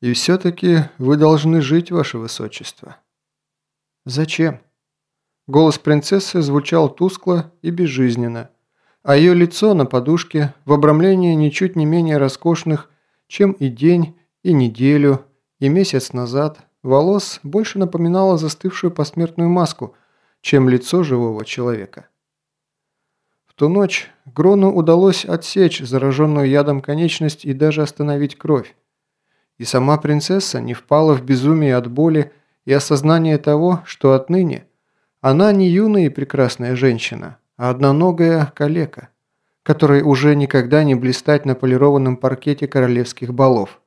И все-таки вы должны жить, ваше высочество». «Зачем?» Голос принцессы звучал тускло и безжизненно, а ее лицо на подушке в обрамлении ничуть не менее роскошных, чем и день, и неделю, и месяц назад, волос больше напоминало застывшую посмертную маску, чем лицо живого человека. В ту ночь Грону удалось отсечь зараженную ядом конечность и даже остановить кровь. И сама принцесса не впала в безумие от боли и осознания того, что отныне она не юная и прекрасная женщина, а одноногая калека, которой уже никогда не блистать на полированном паркете королевских балов.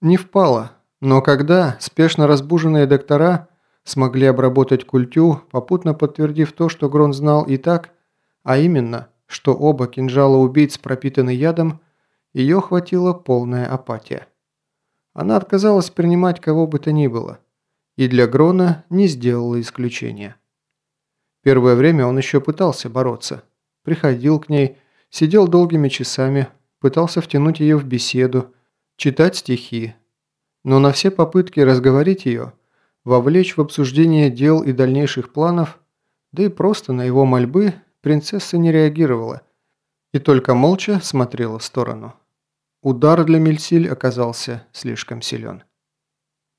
Не впала, но когда спешно разбуженные доктора смогли обработать культю, попутно подтвердив то, что Грон знал и так, а именно, что оба кинжала убийц пропитаны ядом, ее хватила полная апатия. Она отказалась принимать кого бы то ни было, и для Грона не сделала исключения. Первое время он еще пытался бороться. Приходил к ней, сидел долгими часами, пытался втянуть ее в беседу, читать стихи. Но на все попытки разговорить ее, вовлечь в обсуждение дел и дальнейших планов, да и просто на его мольбы, принцесса не реагировала и только молча смотрела в сторону. Удар для Мельсиль оказался слишком силен.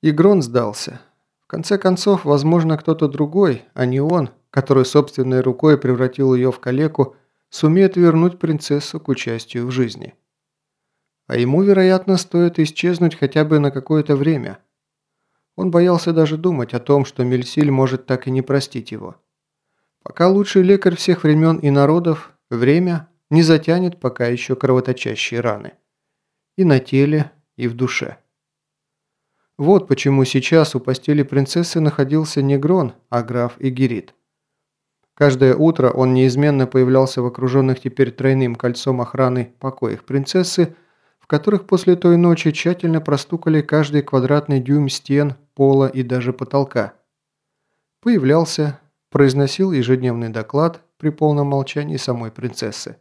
Игрон сдался. В конце концов, возможно, кто-то другой, а не он, который собственной рукой превратил ее в калеку, сумеет вернуть принцессу к участию в жизни. А ему, вероятно, стоит исчезнуть хотя бы на какое-то время. Он боялся даже думать о том, что Мельсиль может так и не простить его. Пока лучший лекарь всех времен и народов, время не затянет пока еще кровоточащие раны. И на теле, и в душе. Вот почему сейчас у постели принцессы находился не Грон, а граф Игерит. Каждое утро он неизменно появлялся в окруженных теперь тройным кольцом охраны покоях принцессы, в которых после той ночи тщательно простукали каждый квадратный дюйм стен, пола и даже потолка. Появлялся, произносил ежедневный доклад при полном молчании самой принцессы.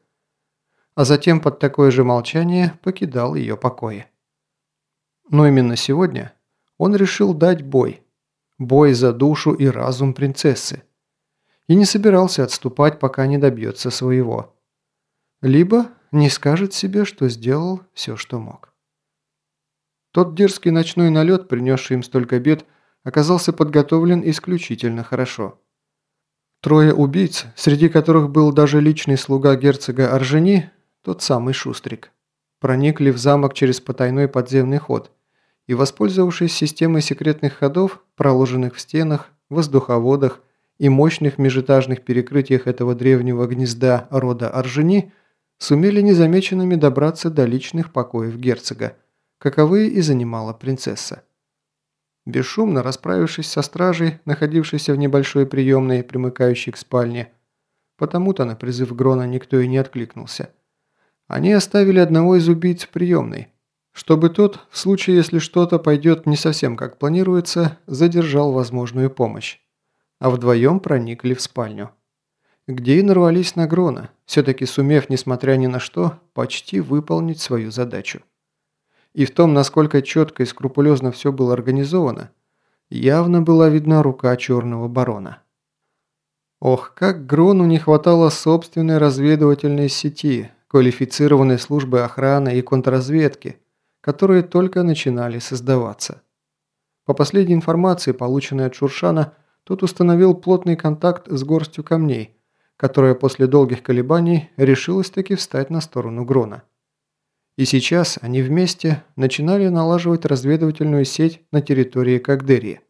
А затем под такое же молчание покидал ее покои. Но именно сегодня он решил дать бой. Бой за душу и разум принцессы. И не собирался отступать, пока не добьется своего. Либо не скажет себе, что сделал все, что мог. Тот дерзкий ночной налет, принесший им столько бед, оказался подготовлен исключительно хорошо. Трое убийц, среди которых был даже личный слуга герцога Аржени, тот самый Шустрик, проникли в замок через потайной подземный ход – и, воспользовавшись системой секретных ходов, проложенных в стенах, воздуховодах и мощных межэтажных перекрытиях этого древнего гнезда рода Аржени, сумели незамеченными добраться до личных покоев герцога, каковые и занимала принцесса. Бесшумно расправившись со стражей, находившейся в небольшой приемной, примыкающей к спальне, потому-то на призыв Грона никто и не откликнулся, они оставили одного из убийц в приемной – чтобы тот, в случае если что-то пойдет не совсем как планируется, задержал возможную помощь. А вдвоем проникли в спальню. Где и нарвались на Грона, все-таки сумев, несмотря ни на что, почти выполнить свою задачу. И в том, насколько четко и скрупулезно все было организовано, явно была видна рука черного барона. Ох, как Грону не хватало собственной разведывательной сети, квалифицированной службы охраны и контрразведки – которые только начинали создаваться. По последней информации, полученной от Шуршана, тот установил плотный контакт с горстью камней, которая после долгих колебаний решилась таки встать на сторону Грона. И сейчас они вместе начинали налаживать разведывательную сеть на территории Кагдерии.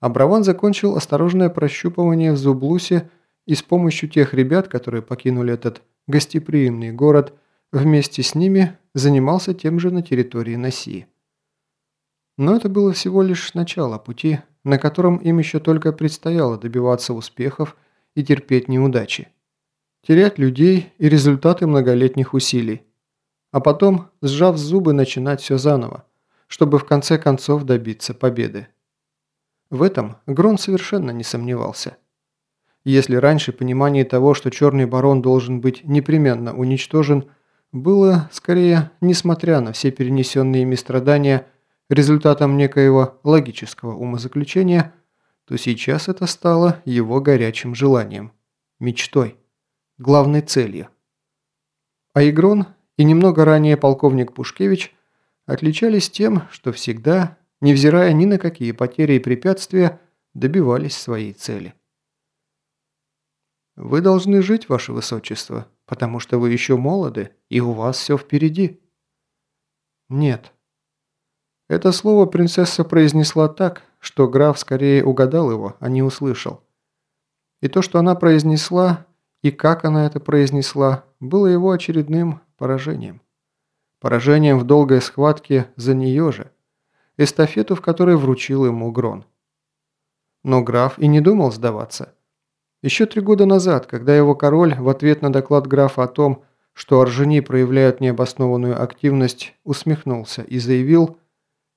Абраван закончил осторожное прощупывание в Зублусе и с помощью тех ребят, которые покинули этот гостеприимный город, вместе с ними занимался тем же на территории Наси. Но это было всего лишь начало пути, на котором им еще только предстояло добиваться успехов и терпеть неудачи. Терять людей и результаты многолетних усилий. А потом, сжав зубы, начинать все заново, чтобы в конце концов добиться победы. В этом Грон совершенно не сомневался. Если раньше понимание того, что Черный Барон должен быть непременно уничтожен – было, скорее, несмотря на все перенесенные ими страдания, результатом некоего логического умозаключения, то сейчас это стало его горячим желанием, мечтой, главной целью. А Игрон и немного ранее полковник Пушкевич отличались тем, что всегда, невзирая ни на какие потери и препятствия, добивались своей цели. «Вы должны жить, ваше высочество, потому что вы еще молоды, и у вас все впереди». «Нет». Это слово принцесса произнесла так, что граф скорее угадал его, а не услышал. И то, что она произнесла, и как она это произнесла, было его очередным поражением. Поражением в долгой схватке за нее же, эстафету, в которой вручил ему Грон. Но граф и не думал сдаваться. Еще три года назад, когда его король в ответ на доклад графа о том, что Оржени проявляют необоснованную активность, усмехнулся и заявил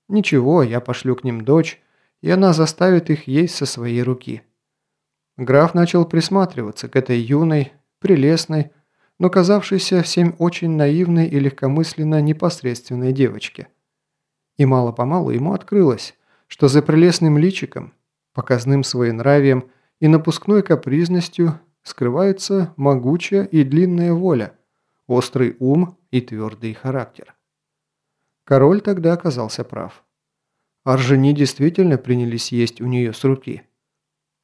«Ничего, я пошлю к ним дочь, и она заставит их есть со своей руки». Граф начал присматриваться к этой юной, прелестной, но казавшейся всем очень наивной и легкомысленно непосредственной девочке. И мало-помалу ему открылось, что за прелестным личиком, показным своенравием и напускной капризностью скрывается могучая и длинная воля, острый ум и твердый характер. Король тогда оказался прав. Аржени действительно принялись есть у нее с руки.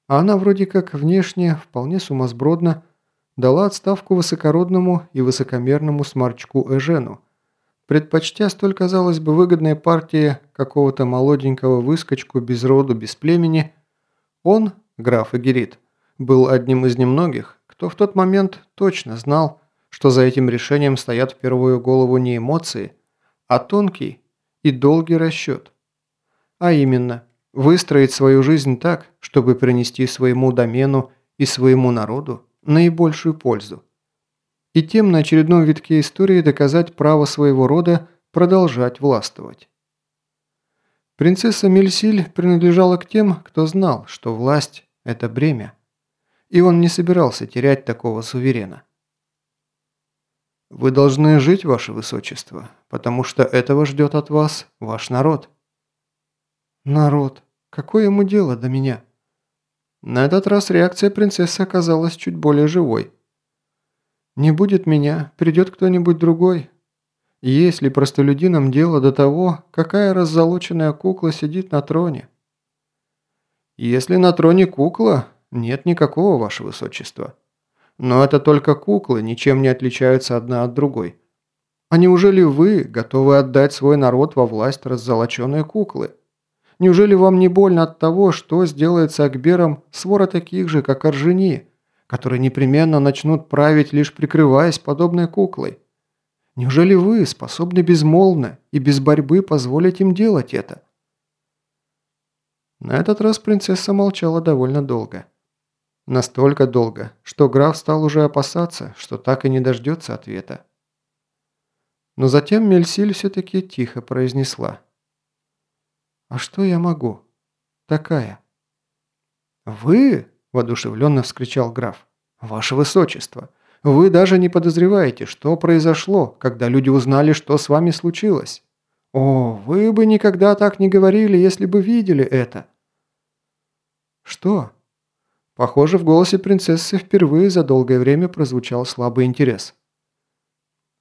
А она вроде как внешне, вполне сумасбродно, дала отставку высокородному и высокомерному сморчку Эжену, предпочтя столь, казалось бы, выгодной партии какого-то молоденького выскочку без роду, без племени, он, граф Эгерит, был одним из немногих, кто в тот момент точно знал, что за этим решением стоят в первую голову не эмоции, а тонкий и долгий расчет. А именно, выстроить свою жизнь так, чтобы принести своему домену и своему народу наибольшую пользу. И тем на очередном витке истории доказать право своего рода продолжать властвовать. Принцесса Мельсиль принадлежала к тем, кто знал, что власть – это бремя, и он не собирался терять такого суверена. «Вы должны жить, ваше высочество, потому что этого ждет от вас ваш народ». «Народ? Какое ему дело до меня?» На этот раз реакция принцессы оказалась чуть более живой. «Не будет меня, придет кто-нибудь другой. Если простолюдинам дело до того, какая раззолоченная кукла сидит на троне?» «Если на троне кукла, нет никакого, ваше высочество. Но это только куклы, ничем не отличаются одна от другой. А неужели вы готовы отдать свой народ во власть раззолоченной куклы?» Неужели вам не больно от того, что сделает с Акбером свора таких же, как Оржени, которые непременно начнут править, лишь прикрываясь подобной куклой? Неужели вы способны безмолвно и без борьбы позволить им делать это?» На этот раз принцесса молчала довольно долго. Настолько долго, что граф стал уже опасаться, что так и не дождется ответа. Но затем Мельсиль все-таки тихо произнесла. «А что я могу? Такая». «Вы?» – воодушевленно вскричал граф. «Ваше высочество, вы даже не подозреваете, что произошло, когда люди узнали, что с вами случилось. О, вы бы никогда так не говорили, если бы видели это». «Что?» Похоже, в голосе принцессы впервые за долгое время прозвучал слабый интерес.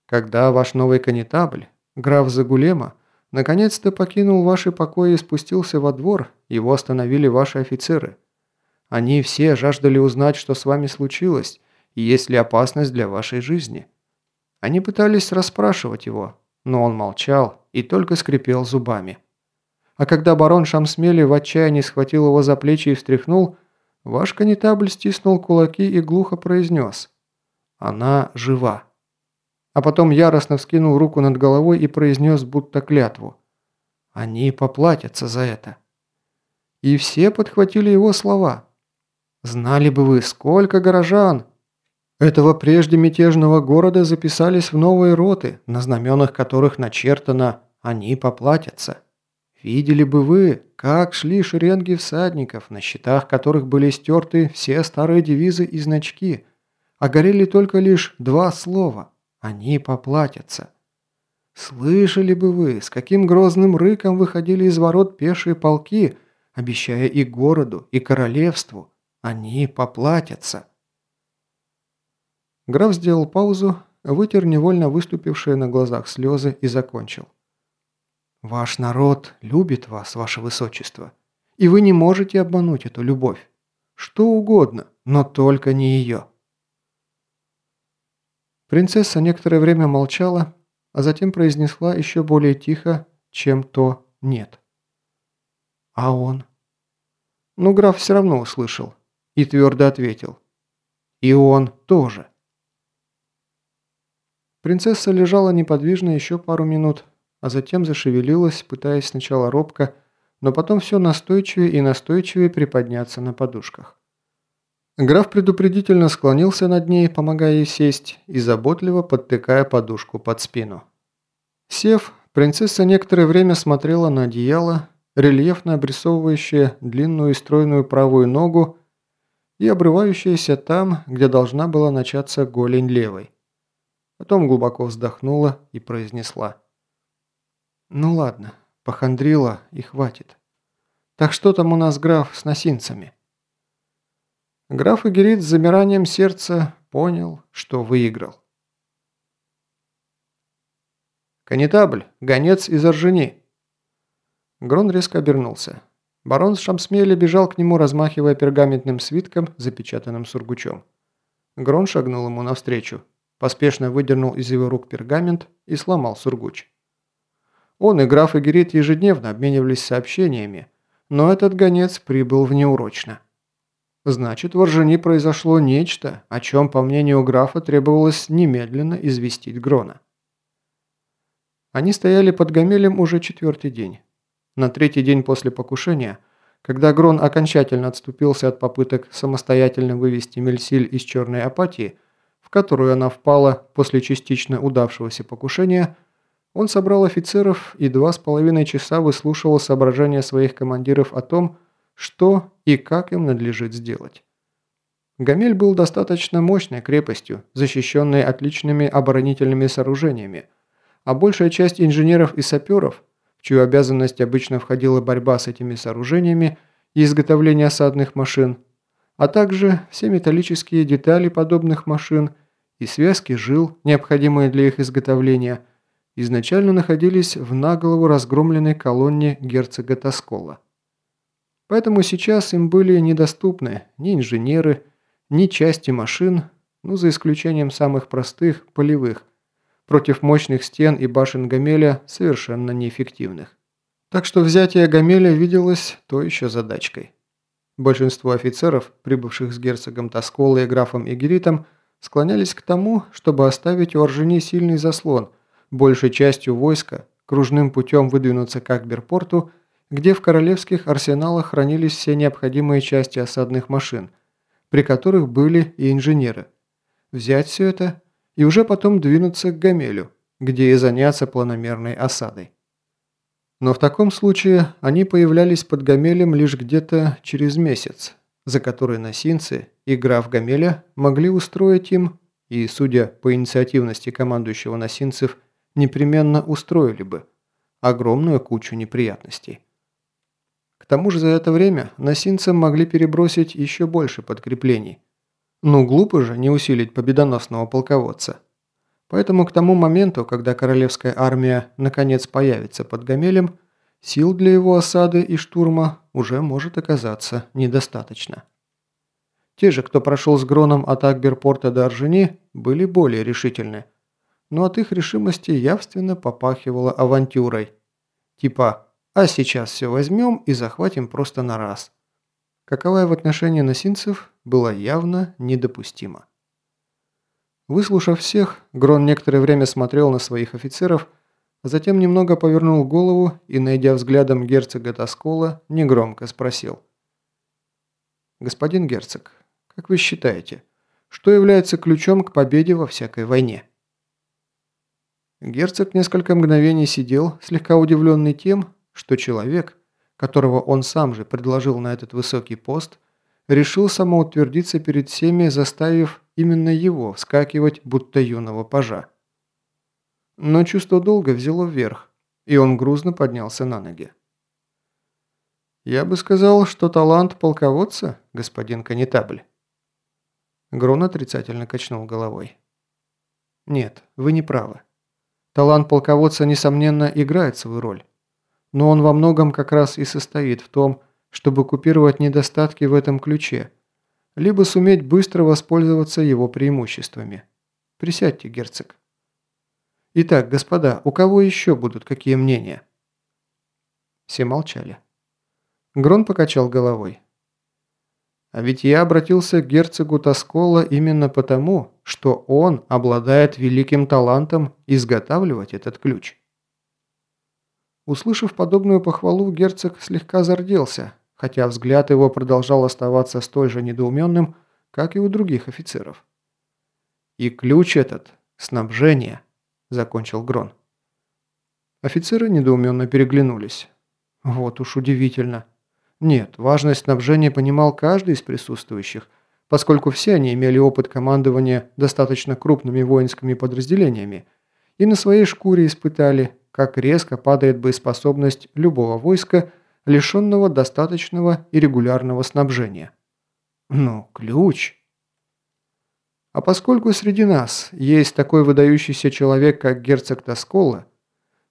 «Когда ваш новый канитабль, граф Загулема, Наконец-то покинул ваши покои и спустился во двор, его остановили ваши офицеры. Они все жаждали узнать, что с вами случилось, есть ли опасность для вашей жизни. Они пытались расспрашивать его, но он молчал и только скрипел зубами. А когда барон Шамсмели в отчаянии схватил его за плечи и встряхнул, ваш канитабль стиснул кулаки и глухо произнес «Она жива» а потом яростно вскинул руку над головой и произнес будто клятву. «Они поплатятся за это». И все подхватили его слова. «Знали бы вы, сколько горожан!» Этого прежде мятежного города записались в новые роты, на знаменах которых начертано «Они поплатятся». Видели бы вы, как шли шеренги всадников, на щитах которых были стерты все старые девизы и значки, а горели только лишь два слова Они поплатятся. Слышали бы вы, с каким грозным рыком выходили из ворот пешие полки, обещая и городу, и королевству. Они поплатятся. Граф сделал паузу, вытер невольно выступившие на глазах слезы и закончил. «Ваш народ любит вас, ваше высочество, и вы не можете обмануть эту любовь. Что угодно, но только не ее». Принцесса некоторое время молчала, а затем произнесла еще более тихо, чем то «нет». «А он?» Ну, граф все равно услышал и твердо ответил. «И он тоже». Принцесса лежала неподвижно еще пару минут, а затем зашевелилась, пытаясь сначала робко, но потом все настойчивее и настойчивее приподняться на подушках. Граф предупредительно склонился над ней, помогая ей сесть, и заботливо подтыкая подушку под спину. Сев, принцесса некоторое время смотрела на одеяло, рельефно обрисовывающее длинную и стройную правую ногу и обрывающееся там, где должна была начаться голень левой. Потом глубоко вздохнула и произнесла. «Ну ладно, похандрила и хватит. Так что там у нас граф с носинцами?» Граф Игерит с замиранием сердца понял, что выиграл. «Конетабль, гонец из Оржени!» Грон резко обернулся. Барон Шамсмели бежал к нему, размахивая пергаментным свитком, запечатанным сургучом. Грон шагнул ему навстречу поспешно выдернул из его рук пергамент и сломал сургуч. Он и граф Игерит ежедневно обменивались сообщениями, но этот гонец прибыл внеурочно. Значит, в Оржени произошло нечто, о чем, по мнению графа, требовалось немедленно известить Грона. Они стояли под Гамелем уже четвертый день. На третий день после покушения, когда Грон окончательно отступился от попыток самостоятельно вывести Мельсиль из черной апатии, которую она впала после частично удавшегося покушения, он собрал офицеров и два с половиной часа выслушивал соображения своих командиров о том, что и как им надлежит сделать. Гамель был достаточно мощной крепостью, защищенной отличными оборонительными сооружениями, а большая часть инженеров и саперов, в чью обязанность обычно входила борьба с этими сооружениями и изготовление осадных машин, а также все металлические детали подобных машин – и связки жил, необходимые для их изготовления, изначально находились в наголову разгромленной колонне герцога Тоскола. Поэтому сейчас им были недоступны ни инженеры, ни части машин, ну за исключением самых простых, полевых, против мощных стен и башен Гамеля совершенно неэффективных. Так что взятие Гамеля виделось то еще задачкой. Большинство офицеров, прибывших с герцогом Тоскола и графом Игеритом, склонялись к тому, чтобы оставить у Оржени сильный заслон, большей частью войска, кружным путем выдвинуться к Акберпорту, где в королевских арсеналах хранились все необходимые части осадных машин, при которых были и инженеры. Взять все это и уже потом двинуться к Гамелю, где и заняться планомерной осадой. Но в таком случае они появлялись под Гамелем лишь где-то через месяц, за который носинцы и граф Гамеля могли устроить им, и, судя по инициативности командующего носинцев, непременно устроили бы, огромную кучу неприятностей. К тому же за это время носинцам могли перебросить еще больше подкреплений. Ну глупо же не усилить победоносного полководца. Поэтому к тому моменту, когда королевская армия наконец появится под Гамелем, сил для его осады и штурма уже может оказаться недостаточно. Те же, кто прошел с Гроном от Акберпорта до Оржени, были более решительны. Но от их решимости явственно попахивало авантюрой. Типа «а сейчас все возьмем и захватим просто на раз». Каковая в отношении носинцев была явно недопустима. Выслушав всех, Грон некоторое время смотрел на своих офицеров, затем немного повернул голову и, найдя взглядом герцога Тоскола, негромко спросил. «Господин герцог, как вы считаете, что является ключом к победе во всякой войне?» Герцог несколько мгновений сидел, слегка удивленный тем, что человек, которого он сам же предложил на этот высокий пост, решил самоутвердиться перед всеми, заставив именно его вскакивать, будто юного пажа. Но чувство долга взяло вверх, и он грузно поднялся на ноги. «Я бы сказал, что талант полководца, господин Канитабль». Грон отрицательно качнул головой. «Нет, вы не правы. Талант полководца, несомненно, играет свою роль. Но он во многом как раз и состоит в том, чтобы купировать недостатки в этом ключе, либо суметь быстро воспользоваться его преимуществами. Присядьте, герцог. Итак, господа, у кого еще будут какие мнения? Все молчали. Грон покачал головой. А ведь я обратился к герцогу Тоскола именно потому, что он обладает великим талантом изготавливать этот ключ. Услышав подобную похвалу, герцог слегка зарделся, хотя взгляд его продолжал оставаться столь же недоуменным, как и у других офицеров. «И ключ этот – снабжение», – закончил Грон. Офицеры недоуменно переглянулись. Вот уж удивительно. Нет, важность снабжения понимал каждый из присутствующих, поскольку все они имели опыт командования достаточно крупными воинскими подразделениями и на своей шкуре испытали, как резко падает боеспособность любого войска, лишенного достаточного и регулярного снабжения. Ну, ключ. А поскольку среди нас есть такой выдающийся человек, как герцог Тоскола,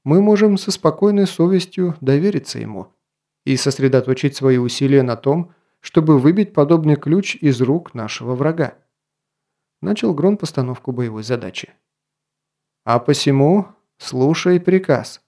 мы можем со спокойной совестью довериться ему – и сосредоточить свои усилия на том, чтобы выбить подобный ключ из рук нашего врага. Начал Грон постановку боевой задачи. А посему слушай приказ.